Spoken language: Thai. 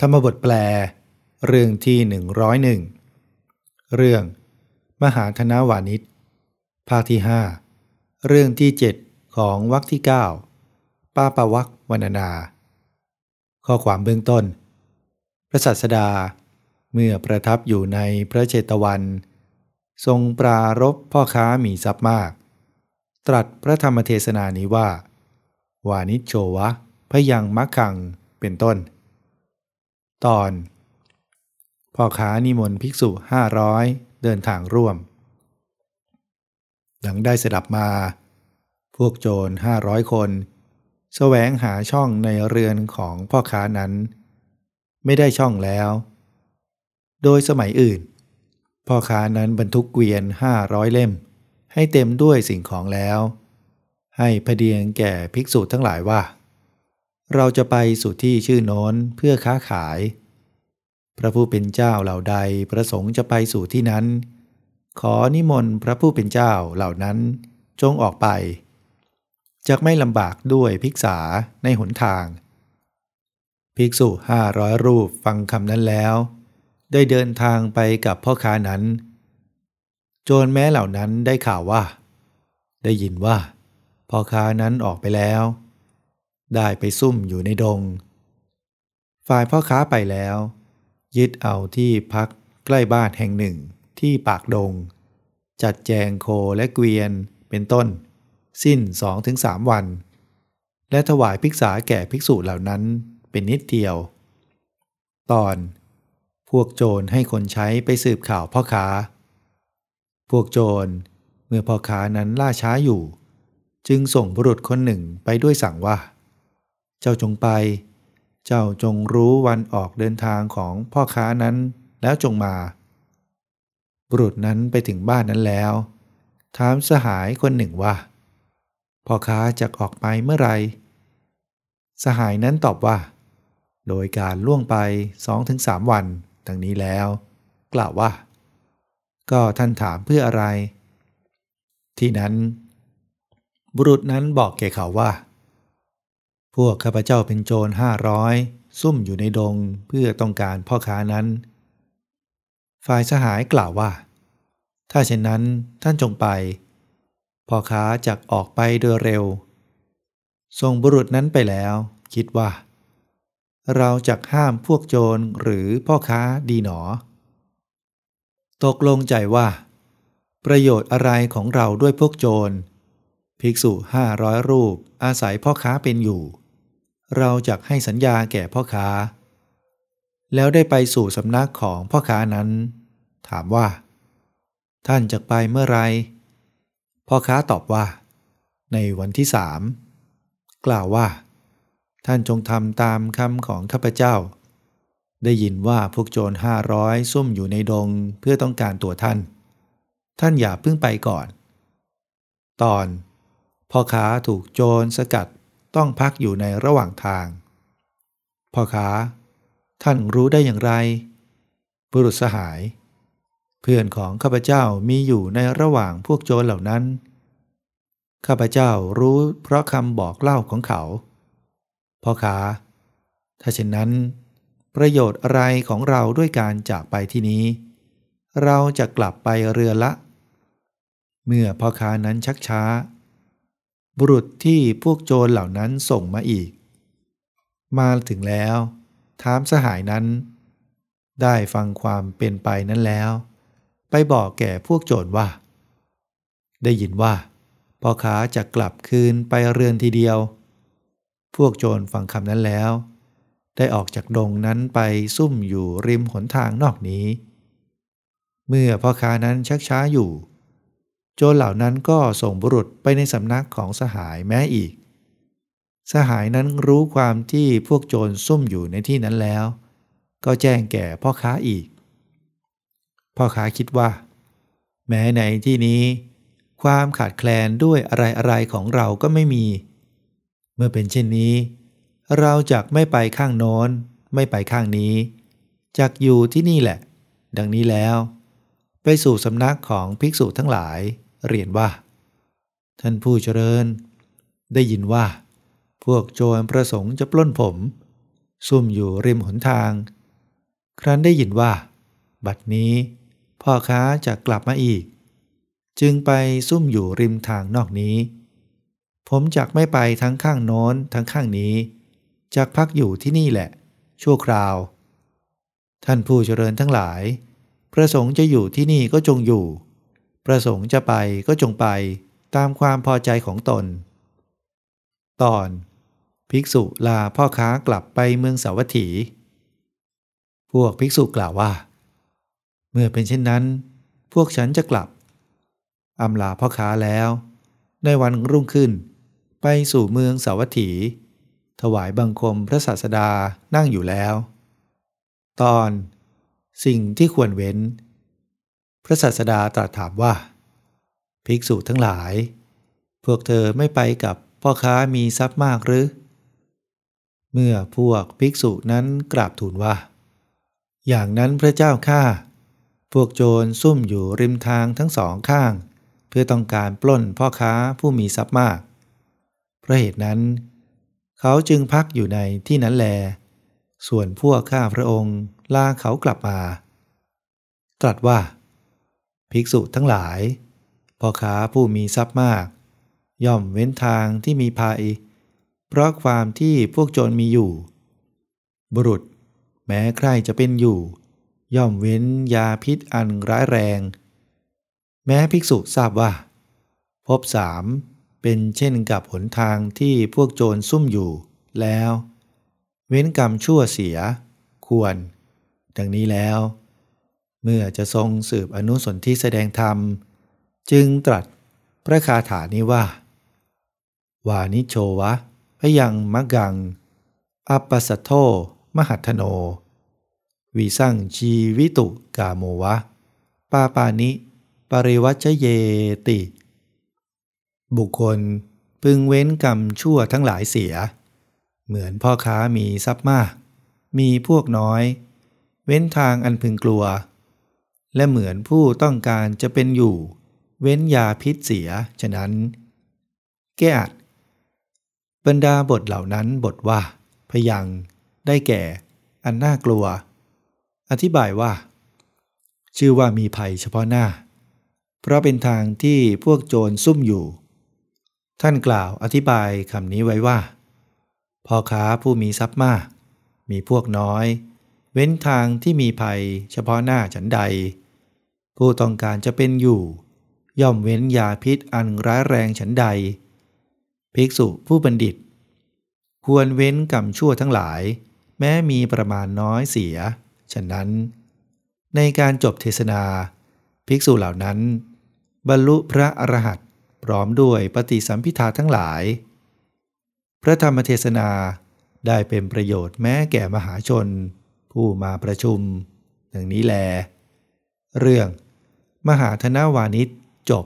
ธรรมบทแปล เรื่องที่หนึ่งร้อยหนึ่งเรื่อง มหาธนวานิชภาคที่ห้าเรื่องที่เจ็ดของวรรคที่เก้าป้าปวักวรรณนา ข้อความเบื้องต้น พระสัสดาเมื่อประทับอยู่ในพระเจตวัน ทรงปรารบพ่อค้ามีทรัพย์มาก ตรัสพระธรรมเทศนานี้ว่า วานิชโชวะพยังมักขังเป็นต้น ตอน พ่อค้านิมนต์ภิกษุห้าร้อยเดินทางร่วม หลังได้เสดับมา พวกโจรห้าร้อยคนสแสวงหาช่องในเรือนของพ่อค้านั้น ไม่ได้ช่องแล้ว โดยสมัยอื่น พ่อค้านั้นบรรทุกเกวียนห้าร้อยเล่ม ให้เต็มด้วยสิ่งของแล้ว ให้พเดียงแก่ภิกษุทั้งหลายว่า เราจะไปสู่ที่ชื่อโน้นเพื่อค้าขาย พระผู้เป็นเจ้าเหล่าใดประสงค์จะไปสู่ที่นั้น ขอนิมนต์พระผู้เป็นเจ้าเหล่านั้นจงออกไปจะไม่ลำบากด้วยภิกษาในหนทาง ภิกษุห้าร้อยรูปฟังคำนั้นแล้ว ได้เดินทางไปกับพ่อค้านั้น โจรแม้เหล่านั้นได้ข่าวว่า ได้ยินว่าพ่อค้านั้นออกไปแล้ว ได้ไปซุ่มอยู่ในดง ฝ่ายพ่อค้าไปแล้ว ยึดเอาที่พักใกล้บ้านแห่งหนึ่งที่ปากดง จัดแจงโคและเกวียนเป็นต้น สิ้นสองถึงสามวัน และถวายภิกษาแก่ภิกษุเหล่านั้นเป็นนิดเดียว ตอน พวกโจรให้คนใช้ไปสืบข่าวพ่อค้า พวกโจรเมื่อพ่อค้านั้นล่าช้าอยู่ จึงส่งบุรุษคนหนึ่งไปด้วยสั่งว่า เจ้าจงไป เจ้าจงรู้วันออกเดินทางของพ่อค้านั้นแล้วจงมา บุรุษนั้นไปถึงบ้านนั้นแล้ว ถามสหายคนหนึ่งว่า พ่อค้าจะออกไปเมื่อไร สหายนั้นตอบว่า โดยการล่วงไปสองถึงสามวันดังนี้แล้ว กล่าวว่า ก็ท่านถามเพื่ออะไร ที่นั้น บุรุษนั้นบอกแก่เขาว่า พวกข้าพเจ้าเป็นโจรห้าร้อยซุ่มอยู่ในดงเพื่อต้องการพ่อค้านั้น ฝ่ายสหายกล่าวว่า ถ้าเช่นนั้นท่านจงไป พ่อค้าจักออกไปโดยเร็วส่งบุรุษนั้นไปแล้ว คิดว่า เราจักห้ามพวกโจรหรือพ่อค้าดีหนอ ตกลงใจว่า ประโยชน์อะไรของเราด้วยพวกโจร ภิกษุห้าร้อยรูปอาศัยพ่อค้าเป็นอยู่ เราจะให้สัญญาแก่พ่อค้า แล้วได้ไปสู่สำนักของพ่อค้านั้น ถามว่า ท่านจะไปเมื่อไรพ่อค้าตอบว่า ในวันที่สามกล่าวว่า ท่านจงทำตามคำของข้าพเจ้า ได้ยินว่าพวกโจรห้าร้อยซุ่มอยู่ในดงเพื่อต้องการตัวท่าน ท่านอย่าเพิ่งไปก่อน ตอนพ่อค้าถูกโจรสกัด ต้องพักอยู่ในระหว่างทาง พ่อค้า ท่านรู้ได้อย่างไร บุรุษสหาย เพื่อนของข้าพเจ้ามีอยู่ในระหว่างพวกโจรเหล่านั้น ข้าพเจ้ารู้เพราะคำบอกเล่าของเขา พ่อค้า ถ้าเช่นนั้น ประโยชน์อะไรของเราด้วยการจากไปที่นี้ เราจะกลับไปเรือละ เมื่อพ่อค้านั้นชักช้า บุรุษที่พวกโจรเหล่านั้นส่งมาอีก มาถึงแล้ว ถามสหายนั้น ได้ฟังความเป็นไปนั้นแล้ว ไปบอกแก่พวกโจรว่า ได้ยินว่าพ่อค้าจะกลับคืนไปเรือนทีเดียว พวกโจรฟังคำนั้นแล้ว ได้ออกจากดงนั้นไปซุ่มอยู่ริมหนทางนอกนี้ เมื่อพ่อค้านั้นชักช้าอยู่ โจรเหล่านั้นก็ส่งบุรุษไปในสำนักของสหายแม้อีก สหายนั้นรู้ความที่พวกโจรซุ่มอยู่ในที่นั้นแล้ว ก็แจ้งแก่พ่อค้าอีก พ่อค้าคิดว่า แม้ในที่นี้ ความขาดแคลนด้วยอะไรอะไรของเราก็ไม่มี เมื่อเป็นเช่นนี้ เราจะไม่ไปข้างโน้น ไม่ไปข้างนี้จักอยู่ที่นี่แหละ ดังนี้แล้ว ไปสู่สำนักของภิกษุทั้งหลาย เรียนว่า ท่านผู้เจริญ ได้ยินว่า พวกโจรประสงค์จะปล้นผม ซุ่มอยู่ริมหนทาง ครั้นได้ยินว่า บัดนี้ พ่อค้าจะกลับมาอีก จึงไปซุ่มอยู่ริมทางนอกนี้ ผมจักไม่ไปทั้งข้างโน้นทั้งข้างนี้จักพักอยู่ที่นี่แหละ ชั่วคราว ท่านผู้เจริญทั้งหลาย ประสงค์จะอยู่ที่นี่ก็จงอยู่ ประสงค์จะไปก็จงไปตามความพอใจของตน ตอน ภิกษุลาพ่อค้ากลับไปเมืองสาวัตถี พวกภิกษุกล่าวว่า เมื่อเป็นเช่นนั้น พวกฉันจะกลับอำลาพ่อค้าแล้ว ในวันรุ่งขึ้น ไปสู่เมืองสาวัตถี ถวายบังคมพระศาสดานั่งอยู่แล้ว ตอน สิ่งที่ควรเว้น ระศาสดาตรัสถามว่า ภิกษุทั้งหลาย พวกเธอไม่ไปกับพ่อค้ามีทรัพย์มากหรือ เมื่อพวกภิกษุนั้นกราบทูลว่า อย่างนั้นพระเจ้าข้าพวกโจรซุ่มอยู่ริมทางทั้งสองข้าง เพื่อต้องการปล้นพ่อค้าผู้มีทรัพย์มาก เพราะเหตุนั้น เขาจึงพักอยู่ในที่นั้นแล ส่วนพวกข้าพระองค์ลาเขากลับมา ตรัสว่า ภิกษุทั้งหลาย พ่อค้าผู้มีทรัพย์มาก ย่อมเว้นทางที่มีภัย เพราะความที่พวกโจรมีอยู่ บุรุษ แม้ใครจะเป็นอยู่ ย่อมเว้นยาพิษอันร้ายแรง แม้ภิกษุทราบว่า พบสามเป็นเช่นกับหนทางที่พวกโจรซุ่มอยู่แล้ว เว้นกรรมชั่วเสีย ควร ดังนี้แล้ว เมื่อจะทรงสืบอนุสนที่แสดงธรรม จึงตรัสพระคาถานี้ว่า วานิโชวะพยังมะกัง อัปปสัทโธมหัทโน วิสั่งชีวิตุกาโมวะ ปาปานิ ปริวัชเยติ บุคคลพึงเว้นกรรมชั่วทั้งหลายเสีย เหมือนพ่อค้ามีทรัพย์มาก มีพวกน้อย เว้นทางอันพึงกลัว และเหมือนผู้ต้องการจะเป็นอยู่ เว้นยาพิษเสีย ฉะนั้น แก้อัดบรรดาบทเหล่านั้นบทว่า พยัง ได้แก่ อันน่ากลัว อธิบายว่า ชื่อว่ามีภัยเฉพาะหน้า เพราะเป็นทางที่พวกโจรซุ่มอยู่ ท่านกล่าวอธิบายคำนี้ไว้ว่าพ่อค้าผู้มีทรัพย์มาก มีพวกน้อย เว้นทางที่มีภัยเฉพาะหน้าฉันใด ผู้ต้องการจะเป็นอยู่ ย่อมเว้นยาพิษอันร้ายแรงฉันใด ภิกษุผู้บัณฑิต ควรเว้นกรรมชั่วทั้งหลาย แม้มีประมาณน้อยเสีย ฉะนั้น ในการจบเทศนา ภิกษุเหล่านั้น บรรลุพระอรหันต์พร้อมด้วยปฏิสัมพิทาทั้งหลาย พระธรรมเทศนาได้เป็นประโยชน์แม้แก่มหาชน ผู้มาประชุม ดังนี้แล เรื่อง มหาธนาวานิชจบ